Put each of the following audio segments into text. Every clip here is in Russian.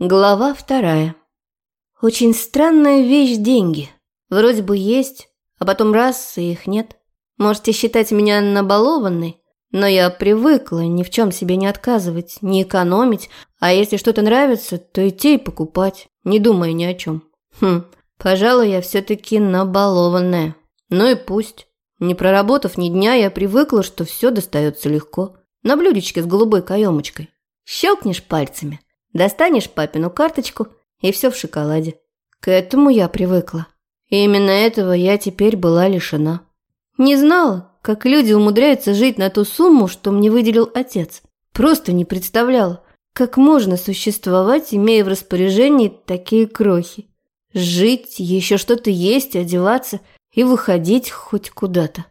Глава вторая. Очень странная вещь деньги. Вроде бы есть, а потом раз, и их нет. Можете считать меня набалованной, но я привыкла ни в чем себе не отказывать, не экономить, а если что-то нравится, то идти и покупать, не думая ни о чем. Хм, пожалуй, я все-таки набалованная. Ну и пусть. Не проработав ни дня, я привыкла, что все достается легко. На блюдечке с голубой каемочкой. Щелкнешь пальцами – Достанешь папину карточку, и все в шоколаде. К этому я привыкла. И именно этого я теперь была лишена. Не знала, как люди умудряются жить на ту сумму, что мне выделил отец. Просто не представляла, как можно существовать, имея в распоряжении такие крохи. Жить, еще что-то есть, одеваться и выходить хоть куда-то.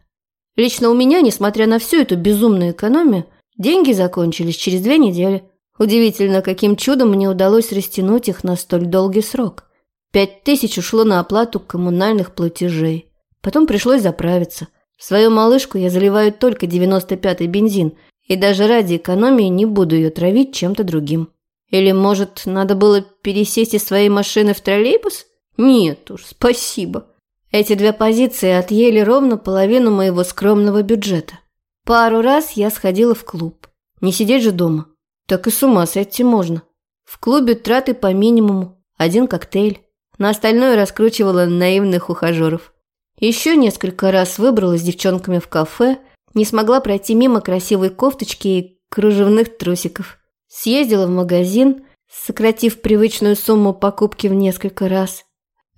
Лично у меня, несмотря на всю эту безумную экономию, деньги закончились через две недели. Удивительно, каким чудом мне удалось растянуть их на столь долгий срок. Пять тысяч ушло на оплату коммунальных платежей. Потом пришлось заправиться. В свою малышку я заливаю только 95-й бензин, и даже ради экономии не буду ее травить чем-то другим. Или, может, надо было пересесть из своей машины в троллейбус? Нет уж, спасибо. Эти две позиции отъели ровно половину моего скромного бюджета. Пару раз я сходила в клуб. Не сидеть же дома. Так и с ума сойти можно. В клубе траты по минимуму, один коктейль. На остальное раскручивала наивных ухажеров. Еще несколько раз выбралась с девчонками в кафе, не смогла пройти мимо красивой кофточки и кружевных трусиков. Съездила в магазин, сократив привычную сумму покупки в несколько раз.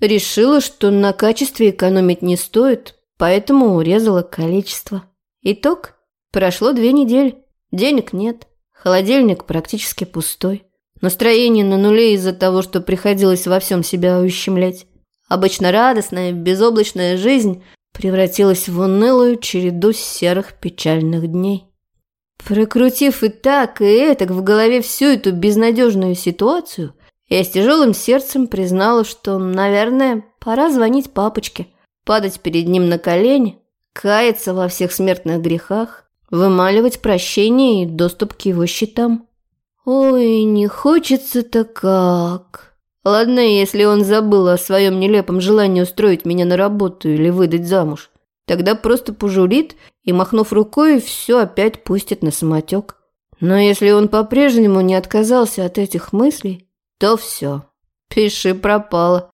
Решила, что на качестве экономить не стоит, поэтому урезала количество. Итог – прошло две недели, денег нет. Холодильник практически пустой. Настроение на нуле из-за того, что приходилось во всем себя ущемлять. Обычно радостная, безоблачная жизнь превратилась в унылую череду серых печальных дней. Прокрутив и так, и этак в голове всю эту безнадежную ситуацию, я с тяжелым сердцем признала, что, наверное, пора звонить папочке, падать перед ним на колени, каяться во всех смертных грехах вымаливать прощение и доступ к его счетам. Ой, не хочется-то как. Ладно, если он забыл о своем нелепом желании устроить меня на работу или выдать замуж. Тогда просто пожурит и, махнув рукой, все опять пустит на самотек. Но если он по-прежнему не отказался от этих мыслей, то все. Пиши пропало.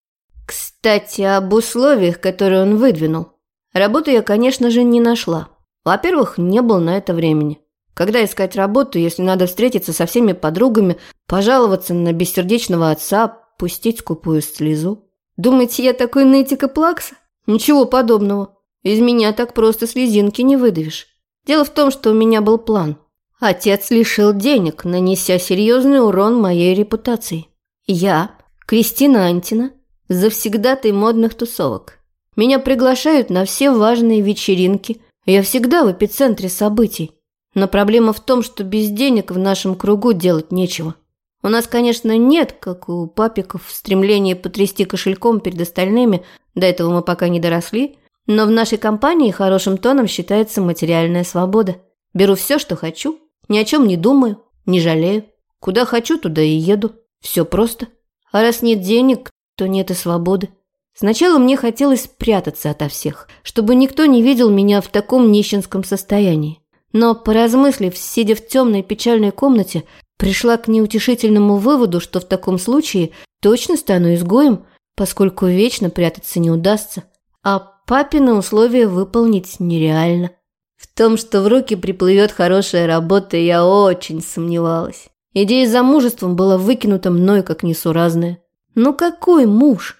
Кстати, об условиях, которые он выдвинул. Работу я, конечно же, не нашла. Во-первых, не было на это времени. Когда искать работу, если надо встретиться со всеми подругами, пожаловаться на бессердечного отца, пустить скупую слезу? Думаете, я такой нытик и плакса? Ничего подобного. Из меня так просто слезинки не выдавишь. Дело в том, что у меня был план. Отец лишил денег, нанеся серьезный урон моей репутации. Я, Кристина Антина, завсегдатай модных тусовок. Меня приглашают на все важные вечеринки, я всегда в эпицентре событий. Но проблема в том, что без денег в нашем кругу делать нечего. У нас, конечно, нет, как у папиков, стремления потрясти кошельком перед остальными, до этого мы пока не доросли, но в нашей компании хорошим тоном считается материальная свобода. Беру все, что хочу, ни о чем не думаю, не жалею. Куда хочу, туда и еду. Все просто. А раз нет денег, то нет и свободы. Сначала мне хотелось прятаться ото всех, чтобы никто не видел меня в таком нищенском состоянии. Но, поразмыслив, сидя в темной печальной комнате, пришла к неутешительному выводу, что в таком случае точно стану изгоем, поскольку вечно прятаться не удастся, а папины условия выполнить нереально. В том, что в руки приплывет хорошая работа, я очень сомневалась. Идея замужеством была выкинута мной как несуразная. Ну какой муж?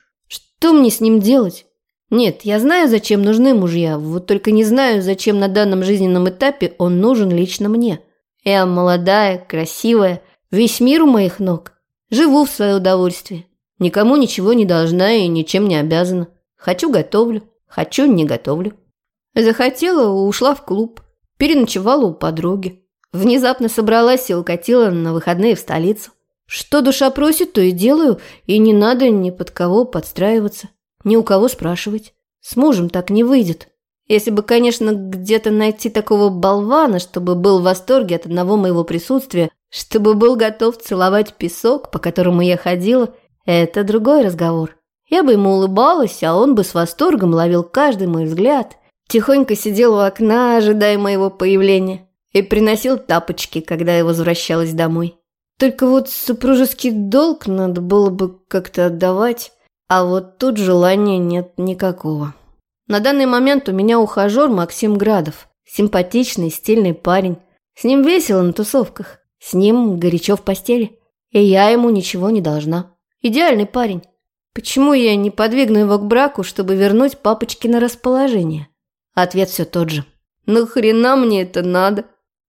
Что мне с ним делать? Нет, я знаю, зачем нужны мужья, вот только не знаю, зачем на данном жизненном этапе он нужен лично мне. Я молодая, красивая, весь мир у моих ног. Живу в свое удовольствие. Никому ничего не должна и ничем не обязана. Хочу – готовлю, хочу – не готовлю. Захотела – ушла в клуб, переночевала у подруги. Внезапно собралась и укатила на выходные в столицу. Что душа просит, то и делаю, и не надо ни под кого подстраиваться, ни у кого спрашивать. С мужем так не выйдет. Если бы, конечно, где-то найти такого болвана, чтобы был в восторге от одного моего присутствия, Чтобы был готов целовать песок, по которому я ходила, это другой разговор. Я бы ему улыбалась, а он бы с восторгом ловил каждый мой взгляд. Тихонько сидел у окна, ожидая моего появления, и приносил тапочки, когда я возвращалась домой. Только вот супружеский долг надо было бы как-то отдавать, а вот тут желания нет никакого. На данный момент у меня ухажер Максим Градов. Симпатичный, стильный парень. С ним весело на тусовках. С ним горячо в постели. И я ему ничего не должна. Идеальный парень. Почему я не подвигну его к браку, чтобы вернуть папочки на расположение? Ответ все тот же. Нахрена мне это надо?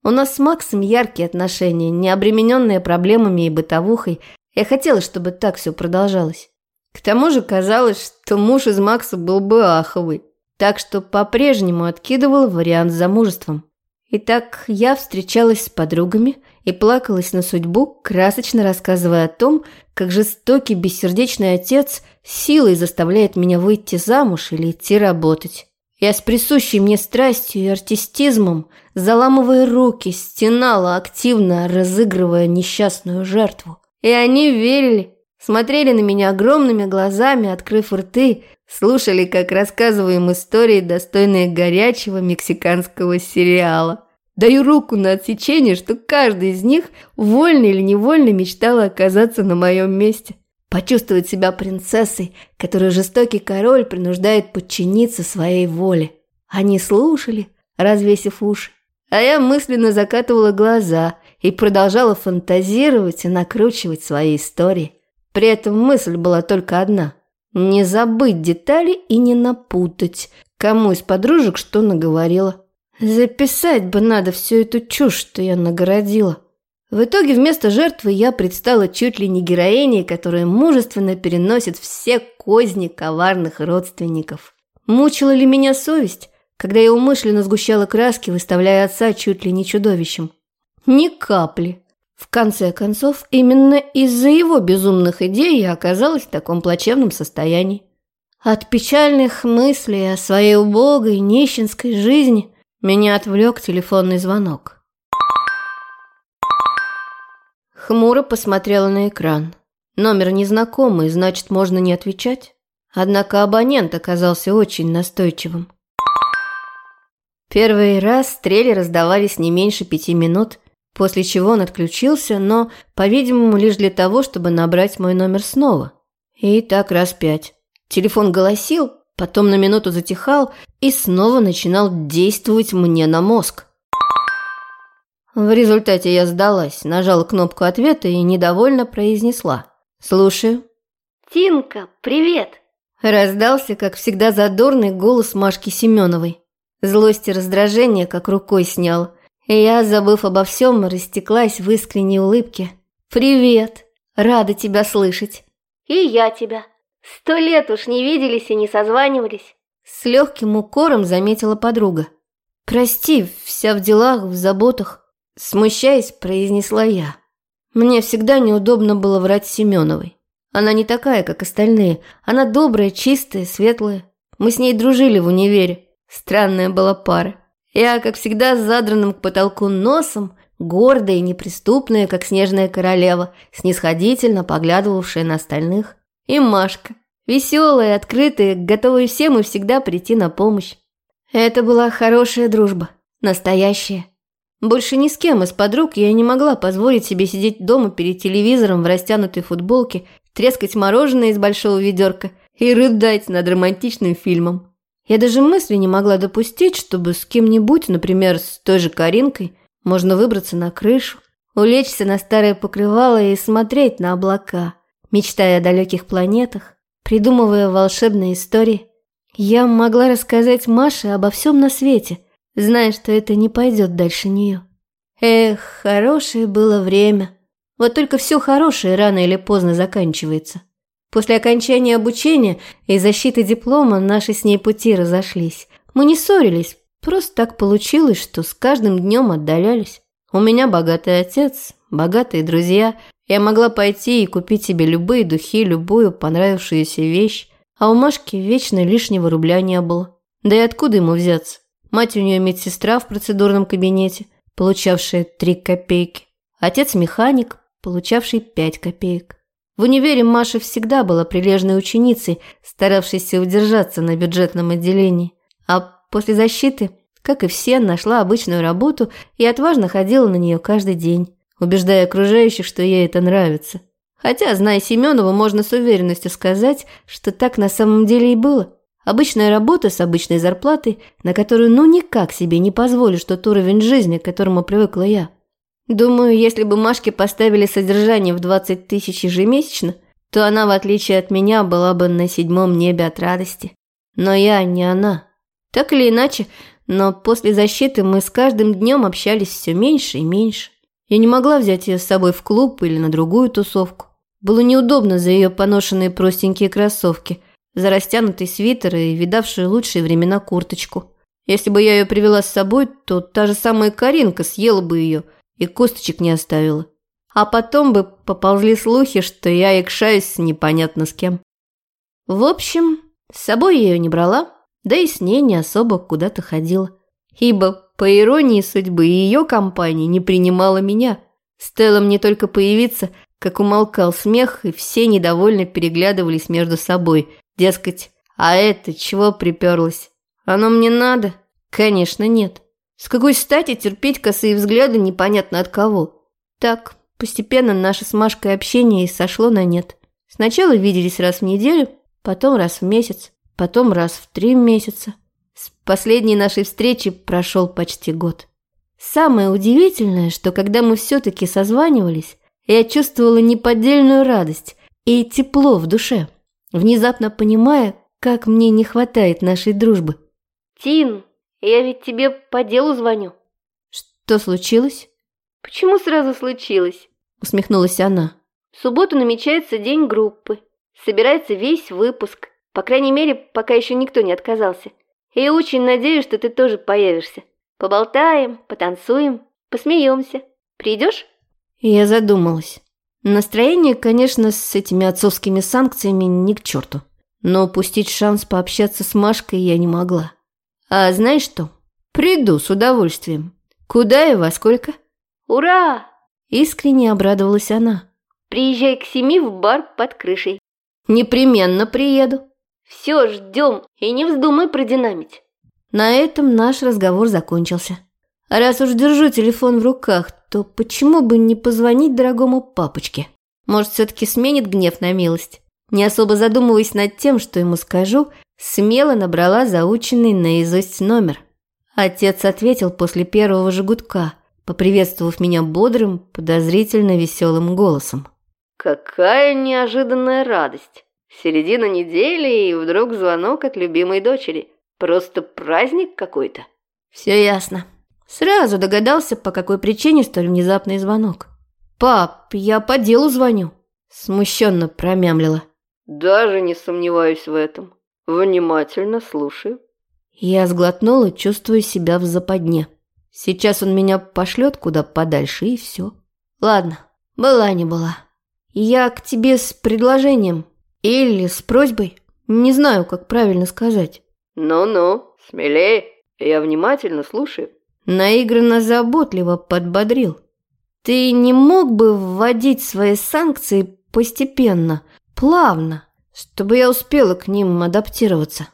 У нас с Максом яркие отношения, не обремененные проблемами и бытовухой. Я хотела, чтобы так все продолжалось. К тому же казалось, что муж из Макса был бы аховый, так что по-прежнему откидывал вариант с замужеством. Итак, я встречалась с подругами и плакалась на судьбу, красочно рассказывая о том, как жестокий бессердечный отец силой заставляет меня выйти замуж или идти работать. Я с присущей мне страстью и артистизмом, заламывая руки, стенала активно, разыгрывая несчастную жертву. И они верили, смотрели на меня огромными глазами, открыв рты, слушали, как рассказываем истории, достойные горячего мексиканского сериала. Даю руку на отсечение, что каждый из них вольно или невольно мечтал оказаться на моем месте. Почувствовать себя принцессой, которую жестокий король принуждает подчиниться своей воле. Они слушали, развесив уши, а я мысленно закатывала глаза и продолжала фантазировать и накручивать свои истории. При этом мысль была только одна – не забыть детали и не напутать, кому из подружек что наговорила. Записать бы надо всю эту чушь, что я нагородила. В итоге вместо жертвы я предстала чуть ли не героиней, которая мужественно переносит все козни коварных родственников. Мучила ли меня совесть, когда я умышленно сгущала краски, выставляя отца чуть ли не чудовищем? Ни капли. В конце концов, именно из-за его безумных идей я оказалась в таком плачевном состоянии. От печальных мыслей о своей убогой, нищенской жизни меня отвлек телефонный звонок. Хмуро посмотрела на экран. Номер незнакомый, значит, можно не отвечать. Однако абонент оказался очень настойчивым. Первый раз стрели раздавались не меньше пяти минут – после чего он отключился, но, по-видимому, лишь для того, чтобы набрать мой номер снова. И так раз пять. Телефон голосил, потом на минуту затихал и снова начинал действовать мне на мозг. В результате я сдалась, нажала кнопку ответа и недовольно произнесла. «Слушаю». «Тинка, привет!» Раздался, как всегда, задорный голос Машки Семеновой. Злость и раздражение как рукой снял. И я, забыв обо всем, растеклась в искренней улыбке. «Привет! Рада тебя слышать!» «И я тебя! Сто лет уж не виделись и не созванивались!» С легким укором заметила подруга. «Прости, вся в делах, в заботах», – смущаясь, произнесла я. Мне всегда неудобно было врать Семеновой. Она не такая, как остальные. Она добрая, чистая, светлая. Мы с ней дружили в универе. Странная была пара. Я, как всегда, с задранным к потолку носом, гордая и неприступная, как снежная королева, снисходительно поглядывавшая на остальных. И Машка, веселая, открытая, готовая всем и всегда прийти на помощь. Это была хорошая дружба, настоящая. Больше ни с кем из подруг я не могла позволить себе сидеть дома перед телевизором в растянутой футболке, трескать мороженое из большого ведерка и рыдать над романтичным фильмом. Я даже мысли не могла допустить, чтобы с кем-нибудь, например, с той же Каринкой, можно выбраться на крышу, улечься на старое покрывало и смотреть на облака, мечтая о далеких планетах, придумывая волшебные истории. Я могла рассказать Маше обо всем на свете, зная, что это не пойдет дальше нее. Эх, хорошее было время. Вот только все хорошее рано или поздно заканчивается. После окончания обучения и защиты диплома наши с ней пути разошлись. Мы не ссорились, просто так получилось, что с каждым днем отдалялись. У меня богатый отец, богатые друзья. Я могла пойти и купить себе любые духи, любую понравившуюся вещь. А у Машки вечно лишнего рубля не было. Да и откуда ему взяться? Мать у нее медсестра в процедурном кабинете, получавшая три копейки. Отец механик, получавший пять копеек. В универе Маша всегда была прилежной ученицей, старавшейся удержаться на бюджетном отделении. А после защиты, как и все, нашла обычную работу и отважно ходила на нее каждый день, убеждая окружающих, что ей это нравится. Хотя, зная Семенову, можно с уверенностью сказать, что так на самом деле и было. Обычная работа с обычной зарплатой, на которую ну никак себе не позволишь тот уровень жизни, к которому привыкла я. Думаю, если бы Машке поставили содержание в 20 тысяч ежемесячно, то она, в отличие от меня, была бы на седьмом небе от радости. Но я не она. Так или иначе, но после защиты мы с каждым днем общались все меньше и меньше. Я не могла взять ее с собой в клуб или на другую тусовку. Было неудобно за ее поношенные простенькие кроссовки, за растянутый свитер и видавшую лучшие времена курточку. Если бы я ее привела с собой, то та же самая Каринка съела бы ее и косточек не оставила. А потом бы поползли слухи, что я икшаюсь непонятно с кем. В общем, с собой я ее не брала, да и с ней не особо куда-то ходила. Ибо по иронии судьбы, ее компания не принимала меня. Стоило мне только появиться, как умолкал смех, и все недовольно переглядывались между собой. Дескать, а это чего приперлось? Оно мне надо? Конечно, нет. С какой стати терпеть косые взгляды непонятно от кого? Так, постепенно наше с Машкой общение и сошло на нет. Сначала виделись раз в неделю, потом раз в месяц, потом раз в три месяца. С последней нашей встречи прошел почти год. Самое удивительное, что когда мы все-таки созванивались, я чувствовала неподдельную радость и тепло в душе, внезапно понимая, как мне не хватает нашей дружбы. «Тин, я ведь тебе по делу звоню». «Что случилось?» «Почему сразу случилось?» усмехнулась она. «В субботу намечается день группы. Собирается весь выпуск. По крайней мере, пока еще никто не отказался. И очень надеюсь, что ты тоже появишься. Поболтаем, потанцуем, посмеемся. Придешь?» Я задумалась. Настроение, конечно, с этими отцовскими санкциями не к черту. Но упустить шанс пообщаться с Машкой я не могла. А знаешь что? Приду с удовольствием. Куда и во сколько? «Ура!» Искренне обрадовалась она. «Приезжай к семи в бар под крышей». «Непременно приеду». Все, ждем, и не вздумай продинамить. На этом наш разговор закончился. Раз уж держу телефон в руках, то почему бы не позвонить дорогому папочке? Может, все-таки сменит гнев на милость? Не особо задумываясь над тем, что ему скажу, смело набрала заученный наизусть номер. Отец ответил после первого же гудка, поприветствовав меня бодрым, подозрительно веселым голосом. «Какая неожиданная радость! Середина недели, и вдруг звонок от любимой дочери. Просто праздник какой-то. Все ясно. Сразу догадался, по какой причине столь внезапный звонок. «Пап, я по делу звоню», – смущенно промямлила. «Даже не сомневаюсь в этом. Внимательно слушаю». Я сглотнула, чувствуя себя в западне. Сейчас он меня пошлет куда подальше, и все. Ладно, была не была. Я к тебе с предложением. Или с просьбой. Не знаю, как правильно сказать. «Ну-ну, смелее, я внимательно слушаю». Наигранно заботливо подбодрил. «Ты не мог бы вводить свои санкции постепенно, плавно, чтобы я успела к ним адаптироваться?»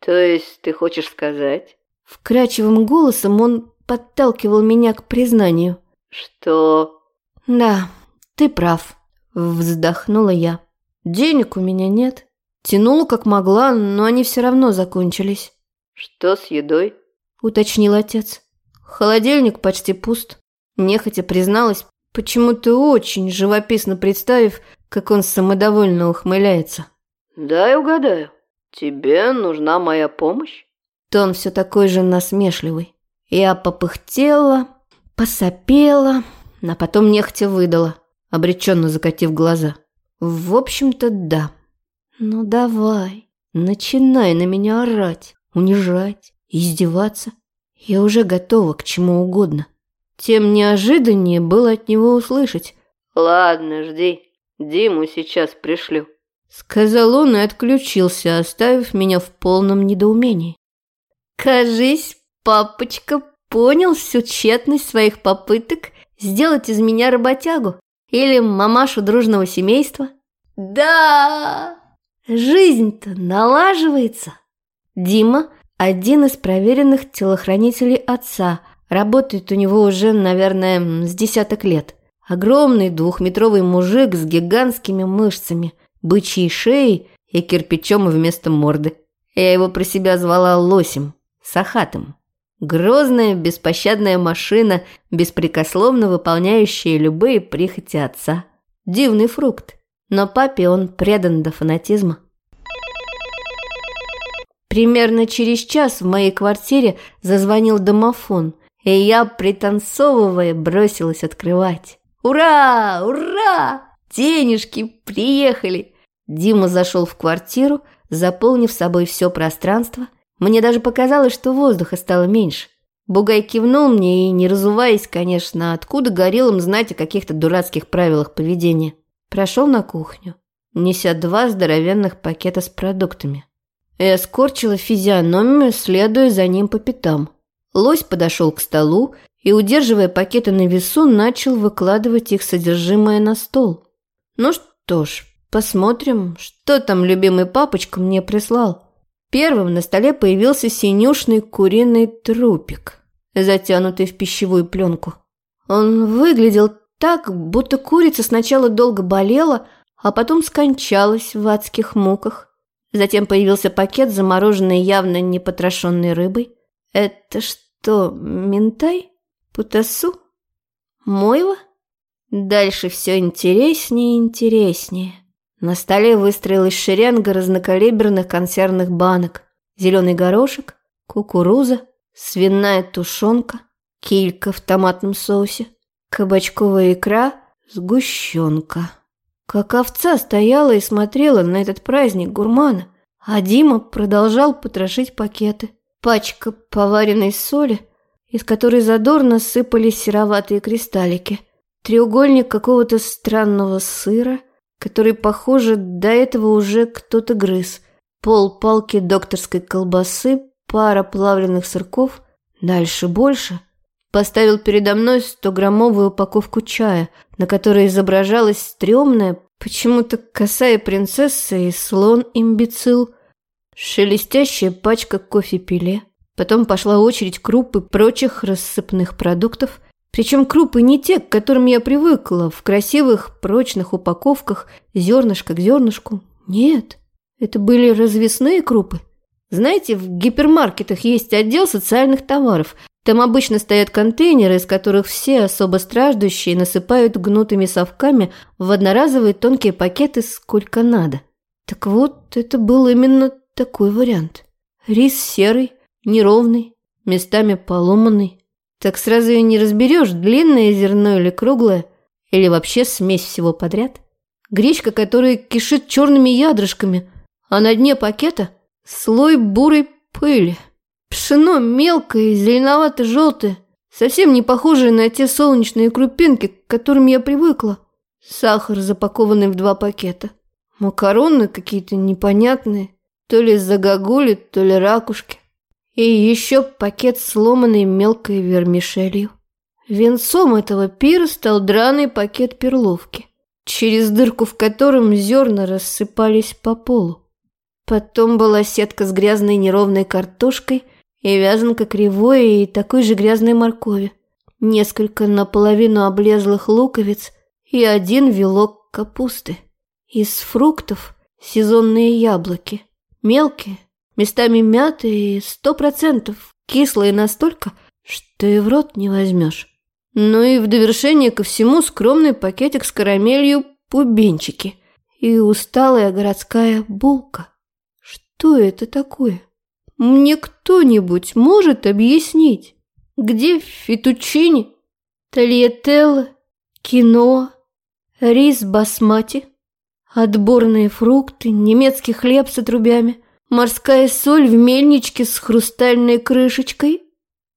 «То есть ты хочешь сказать?» Вкрадчивым голосом он подталкивал меня к признанию. «Что?» «Да, ты прав», – вздохнула я. Денег у меня нет. Тянула как могла, но они все равно закончились. Что с едой? Уточнил отец. Холодильник почти пуст. Нехотя призналась, почему-то очень живописно представив, как он самодовольно ухмыляется. «Дай угадаю. Тебе нужна моя помощь?» Тон все такой же насмешливый. Я попыхтела, посопела, а потом нехотя выдала, обреченно закатив глаза. В общем-то, да. Ну давай, начинай на меня орать, унижать, издеваться. Я уже готова к чему угодно. Тем неожиданнее было от него услышать. «Ладно, жди. Диму сейчас пришлю», — сказал он и отключился, оставив меня в полном недоумении. «Кажись, папочка понял всю тщетность своих попыток Сделать из меня работягу? Или мамашу дружного семейства? Да! Жизнь-то налаживается. Дима – один из проверенных телохранителей отца. Работает у него уже, наверное, с десяток лет. Огромный двухметровый мужик с гигантскими мышцами, бычьей шеей и кирпичом вместо морды. Я его про себя звала Лосем, Сахатым. Грозная, беспощадная машина, беспрекословно выполняющая любые прихоти отца. Дивный фрукт, но папе он предан до фанатизма. Примерно через час в моей квартире зазвонил домофон, и я, пританцовывая, бросилась открывать. «Ура! Ура! Денежки приехали!» Дима зашел в квартиру, заполнив собой все пространство. Мне даже показалось, что воздуха стало меньше. Бугай кивнул мне и, не разуваясь, конечно, откуда горелым знать о каких-то дурацких правилах поведения, прошел на кухню, неся два здоровенных пакета с продуктами. Я скорчила физиономию, следуя за ним по пятам. Лось подошел к столу и, удерживая пакеты на весу, начал выкладывать их содержимое на стол. Ну что ж, посмотрим, что там любимый папочка мне прислал. Первым на столе появился синюшный куриный трупик, затянутый в пищевую пленку. Он выглядел так, будто курица сначала долго болела, а потом скончалась в адских муках. Затем появился пакет, замороженный явно непотрошенной рыбой. Это что, ментай? Путасу? Мойва? Дальше все интереснее и интереснее. На столе выстроилась шеренга разнокалиберных консервных банок. Зеленый горошек, кукуруза, свиная тушенка, килька в томатном соусе, кабачковая икра, сгущенка. Как овца стояла и смотрела на этот праздник гурмана, а Дима продолжал потрошить пакеты. Пачка поваренной соли, из которой задорно сыпались сероватые кристаллики. Треугольник какого-то странного сыра, который, похоже, до этого уже кто-то грыз. Пол палки докторской колбасы, пара плавленных сырков, дальше больше – поставил передо мной стограммовую упаковку чая, на которой изображалась стрёмная, почему-то косая принцесса и слон-имбецил, шелестящая пачка кофе-пиле. Потом пошла очередь круп и прочих рассыпных продуктов, причем крупы не те, к которым я привыкла, в красивых прочных упаковках, зернышко к зернышку. Нет, это были развесные крупы. Знаете, в гипермаркетах есть отдел социальных товаров, там обычно стоят контейнеры, из которых все особо страждущие насыпают гнутыми совками в одноразовые тонкие пакеты сколько надо. Так вот, это был именно такой вариант. Рис серый, неровный, местами поломанный. Так сразу и не разберешь, длинное зерно или круглое, или вообще смесь всего подряд. Гречка, которая кишит черными ядрышками, а на дне пакета слой бурой пыли. Пшено мелкое зеленовато-желтое, совсем не похожее на те солнечные крупинки, к которым я привыкла. Сахар, запакованный в два пакета. Макароны какие-то непонятные, то ли загогули, то ли ракушки. И еще пакет сломанной мелкой вермишелью. Венцом этого пира стал драный пакет перловки, через дырку в котором зерна рассыпались по полу. Потом была сетка с грязной неровной картошкой – и вязанка кривой и такой же грязной моркови, несколько наполовину облезлых луковиц и один вилок капусты. Из фруктов сезонные яблоки, мелкие, местами мятые и сто процентов кислые настолько, что и в рот не возьмешь. Ну и в довершение ко всему скромный пакетик с карамелью пубенчики и усталая городская булка. Что это такое? Мне кто-нибудь может объяснить, где фетучини, тольятелло, кино, рис басмати, отборные фрукты, немецкий хлеб с отрубями, морская соль в мельничке с хрустальной крышечкой?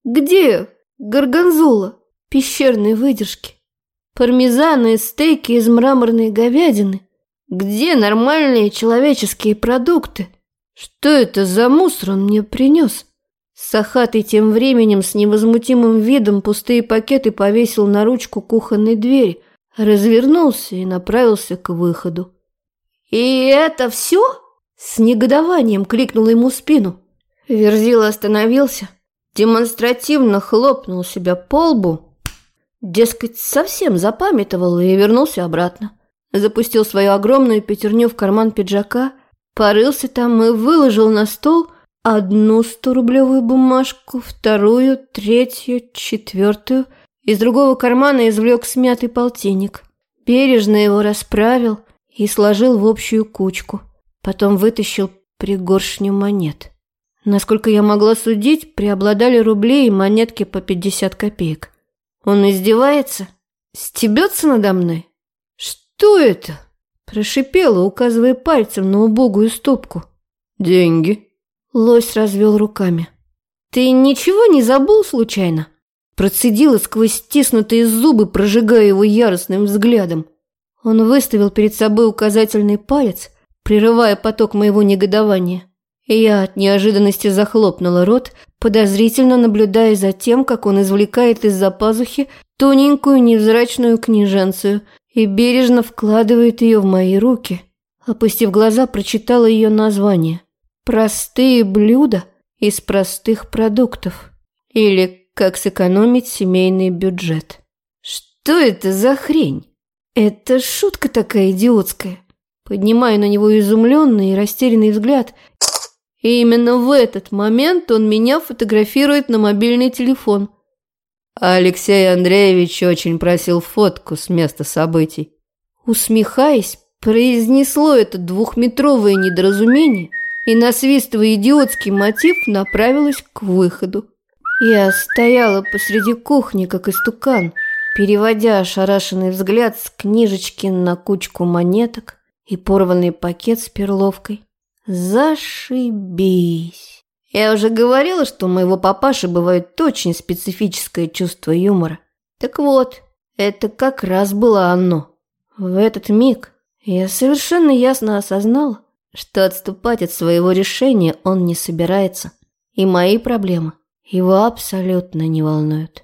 Где горгонзола пещерной выдержки? Пармезаны и стейки из мраморной говядины? Где нормальные человеческие продукты? Что это за мусор он мне принес? Сахатый тем временем с невозмутимым видом пустые пакеты повесил на ручку кухонной двери, развернулся и направился к выходу. «И это все?» С негодованием кликнул ему спину. Верзила остановился, демонстративно хлопнул себя по лбу, дескать, совсем запамятовал и вернулся обратно. Запустил свою огромную пятерню в карман пиджака, порылся там и выложил на стол одну сто-рублевую бумажку, вторую, третью, четвертую. Из другого кармана извлек смятый полтинник. Бережно его расправил и сложил в общую кучку. Потом вытащил пригоршню монет. Насколько я могла судить, преобладали рубли и монетки по 50 копеек. Он издевается? Стебется надо мной? Что это? Прошипела, указывая пальцем на убогую стопку. Деньги. Лось развел руками. Ты ничего не забыл случайно? Процедила сквозь стиснутые зубы, прожигая его яростным взглядом. Он выставил перед собой указательный палец, прерывая поток моего негодования. Я от неожиданности захлопнула рот, подозрительно наблюдая за тем, как он извлекает из-за пазухи тоненькую невзрачную книженцию и бережно вкладывает ее в мои руки. Опустив глаза, прочитала ее название. «Простые блюда из простых продуктов» или «Как сэкономить семейный бюджет». Что это за хрень? Это шутка такая идиотская. Поднимаю на него изумленный и растерянный взгляд. И именно в этот момент он меня фотографирует на мобильный телефон. Алексей Андреевич очень просил фотку с места событий. Усмехаясь, произнесло это двухметровое недоразумение и, насвистывая идиотский мотив, направилась к выходу. Я стояла посреди кухни, как истукан, переводя ошарашенный взгляд с книжечки на кучку монеток, и порванный пакет с перловкой. Зашибись. Я уже говорила, что у моего папаши бывает очень специфическое чувство юмора. Так вот, это как раз было оно. В этот миг я совершенно ясно осознала, что отступать от своего решения он не собирается, и мои проблемы его абсолютно не волнуют.